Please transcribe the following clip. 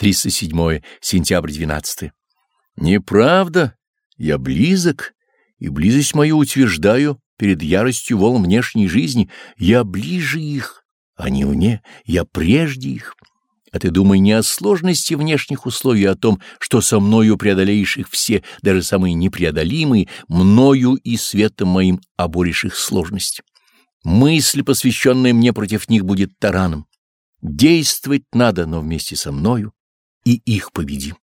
307 сентябрь 12. Неправда, я близок, и близость мою утверждаю перед яростью волн внешней жизни. Я ближе их, а не вне, я прежде их. А ты думай не о сложности внешних условий, а о том, что со мною преодолеешь их все, даже самые непреодолимые, мною и светом моим оборишь их сложность. Мысль, посвященная мне против них, будет тараном. Действовать надо, но вместе со мною и их победим.